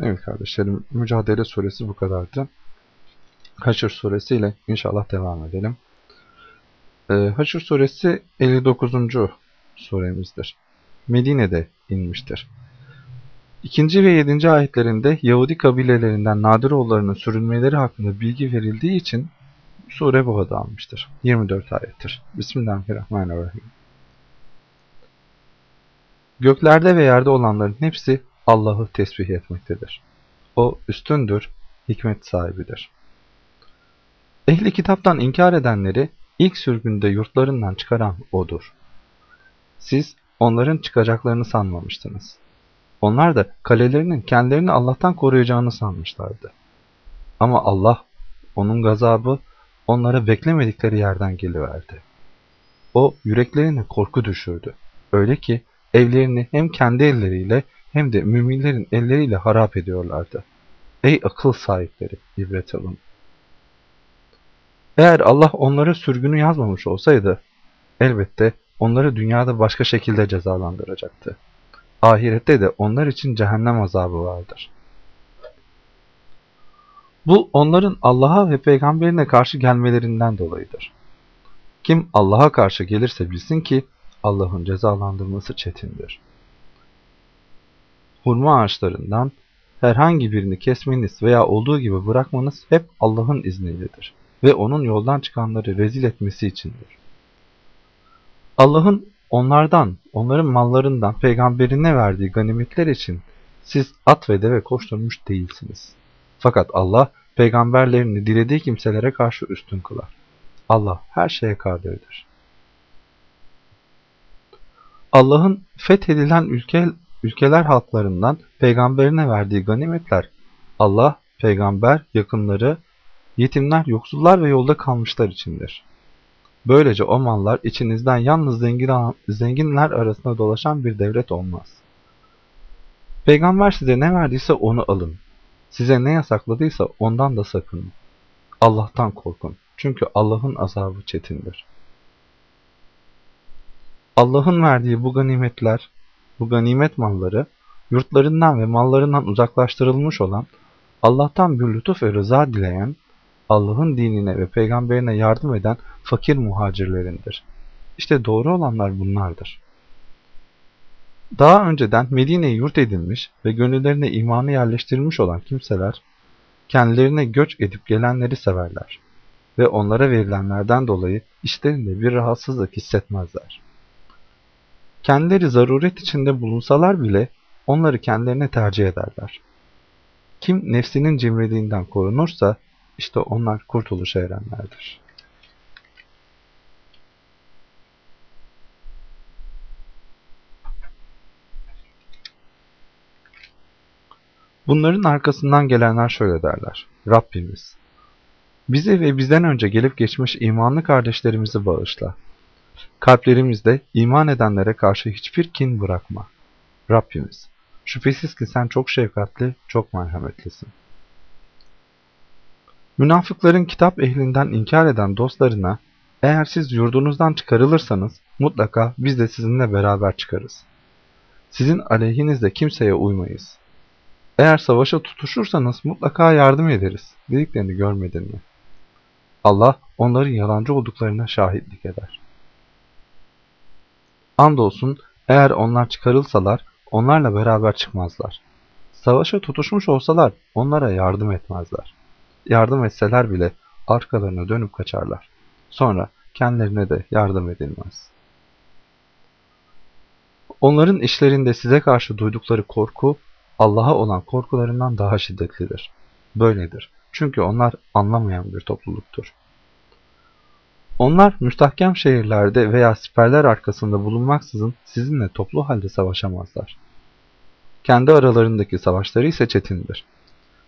Evet kardeşlerim, Mücadele suresi bu kadardı. Haşr suresiyle inşallah devam edelim. Ee, Haşr suresi 59. suremizdir. Medine'de inmiştir. İkinci ve yedinci ayetlerinde Yahudi kabilelerinden Nadiroğullarının sürünmeleri hakkında bilgi verildiği için sure bu adı almıştır. 24 ayettir. Bismillahirrahmanirrahim. Göklerde ve yerde olanların hepsi Allah'ı tesbih etmektedir. O üstündür, hikmet sahibidir. Ehli kitaptan inkar edenleri ilk sürgünde yurtlarından çıkaran O'dur. Siz onların çıkacaklarını sanmamıştınız. Onlar da kalelerinin kendilerini Allah'tan koruyacağını sanmışlardı. Ama Allah, onun gazabı onlara beklemedikleri yerden geliverdi. O yüreklerine korku düşürdü. Öyle ki evlerini hem kendi elleriyle hem de müminlerin elleriyle harap ediyorlardı. Ey akıl sahipleri, ibret alın. Eğer Allah onları sürgünü yazmamış olsaydı, elbette onları dünyada başka şekilde cezalandıracaktı. Ahirette de onlar için cehennem azabı vardır. Bu onların Allah'a ve peygamberine karşı gelmelerinden dolayıdır. Kim Allah'a karşı gelirse bilsin ki Allah'ın cezalandırması çetindir. Hurma ağaçlarından herhangi birini kesmeniz veya olduğu gibi bırakmanız hep Allah'ın izniyledir ve onun yoldan çıkanları rezil etmesi içindir. Allah'ın onlardan, onların mallarından peygamberine verdiği ganimetler için siz at ve deve koşturmuş değilsiniz. Fakat Allah peygamberlerini dilediği kimselere karşı üstün kılar. Allah her şeye kadirdir. Allah'ın fethedilen ülke, ülkeler halklarından peygamberine verdiği ganimetler, Allah, peygamber, yakınları, yetimler, yoksullar ve yolda kalmışlar içindir. Böylece o mallar içinizden yalnız zengin, zenginler arasında dolaşan bir devlet olmaz. Peygamber size ne verdiyse onu alın. Size ne yasakladıysa ondan da sakının. Allah'tan korkun. Çünkü Allah'ın azabı çetindir. Allah'ın verdiği bu ganimetler, bu ganimet malları, yurtlarından ve mallarından uzaklaştırılmış olan, Allah'tan bir lütuf ve rıza dileyen, Allah'ın dinine ve peygamberine yardım eden fakir muhacirlerindir. İşte doğru olanlar bunlardır. Daha önceden Medine'yi yurt edinmiş ve gönüllerine imanı yerleştirilmiş olan kimseler, kendilerine göç edip gelenleri severler ve onlara verilenlerden dolayı işlerinde bir rahatsızlık hissetmezler. Kendileri zaruret içinde bulunsalar bile onları kendilerine tercih ederler. Kim nefsinin cimriliğinden korunursa işte onlar kurtuluşa erenlerdir. Bunların arkasından gelenler şöyle derler. Rabbimiz, bizi ve bizden önce gelip geçmiş imanlı kardeşlerimizi bağışla. Kalplerimizde iman edenlere karşı hiçbir kin bırakma. Rabbimiz, şüphesiz ki sen çok şefkatli, çok merhametlisin. Münafıkların kitap ehlinden inkar eden dostlarına, eğer siz yurdunuzdan çıkarılırsanız mutlaka biz de sizinle beraber çıkarız. Sizin aleyhinizde kimseye uymayız. Eğer savaşa tutuşursanız mutlaka yardım ederiz dediklerini görmedin mi? Allah onların yalancı olduklarına şahitlik eder. Andolsun eğer onlar çıkarılsalar onlarla beraber çıkmazlar. Savaşa tutuşmuş olsalar onlara yardım etmezler. Yardım etseler bile arkalarına dönüp kaçarlar. Sonra kendilerine de yardım edilmez. Onların işlerinde size karşı duydukları korku Allah'a olan korkularından daha şiddetlidir. Böyledir. Çünkü onlar anlamayan bir topluluktur. Onlar müstahkem şehirlerde veya siperler arkasında bulunmaksızın sizinle toplu halde savaşamazlar. Kendi aralarındaki savaşları ise çetindir.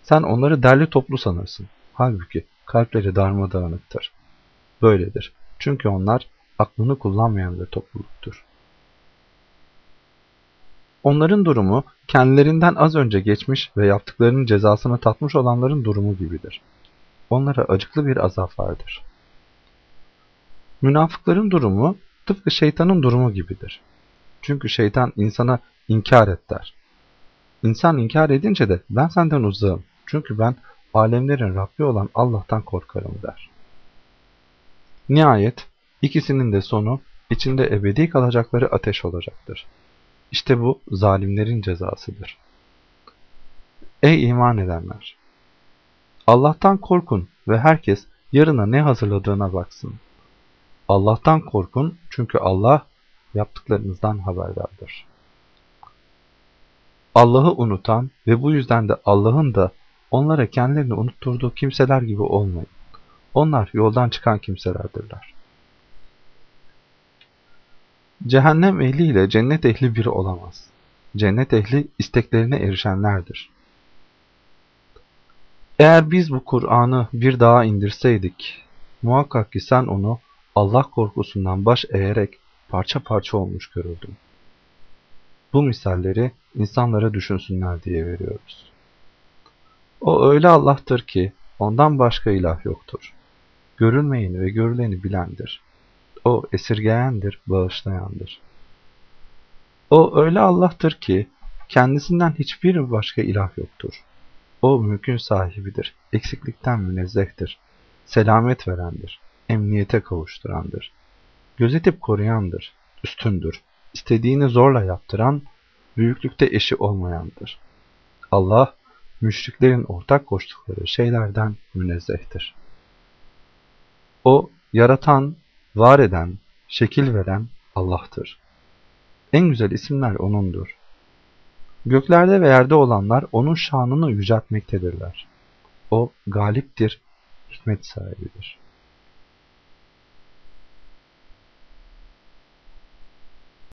Sen onları derli toplu sanırsın. Halbuki kalpleri darmadağınıktır. Böyledir. Çünkü onlar aklını kullanmayan bir topluluktur. Onların durumu kendilerinden az önce geçmiş ve yaptıklarının cezasını tatmış olanların durumu gibidir. Onlara acıklı bir azap vardır. Münafıkların durumu tıpkı şeytanın durumu gibidir. Çünkü şeytan insana inkar et der. İnsan inkar edince de ben senden uzağım. Çünkü ben alemlerin Rabbi olan Allah'tan korkarım der. Nihayet ikisinin de sonu içinde ebedi kalacakları ateş olacaktır. İşte bu zalimlerin cezasıdır. Ey iman edenler! Allah'tan korkun ve herkes yarına ne hazırladığına baksın. Allah'tan korkun çünkü Allah yaptıklarınızdan haberdardır. Allah'ı unutan ve bu yüzden de Allah'ın da onlara kendilerini unutturduğu kimseler gibi olmayın. Onlar yoldan çıkan kimselerdirler. Cehennem ehli ile cennet ehli biri olamaz. Cennet ehli isteklerine erişenlerdir. Eğer biz bu Kur'an'ı bir daha indirseydik, muhakkak ki sen onu Allah korkusundan baş eğerek parça parça olmuş görüldün. Bu misalleri insanlara düşünsünler diye veriyoruz. O öyle Allah'tır ki ondan başka ilah yoktur. Görülmeyeni ve görüleni bilendir. O esirgeyendir, bağışlayandır. O öyle Allah'tır ki kendisinden hiçbir başka ilah yoktur. O mülkün sahibidir, eksiklikten münezzehtir, selamet verendir, emniyete kavuşturandır, gözetip koruyandır, üstündür, istediğini zorla yaptıran, büyüklükte eşi olmayandır. Allah, müşriklerin ortak koştukları şeylerden münezzehtir. O, yaratan, var eden, şekil veren Allah'tır. En güzel isimler O'nundur. Göklerde ve yerde olanlar O'nun şanını yüceltmektedirler. O galiptir, hikmet sahibidir.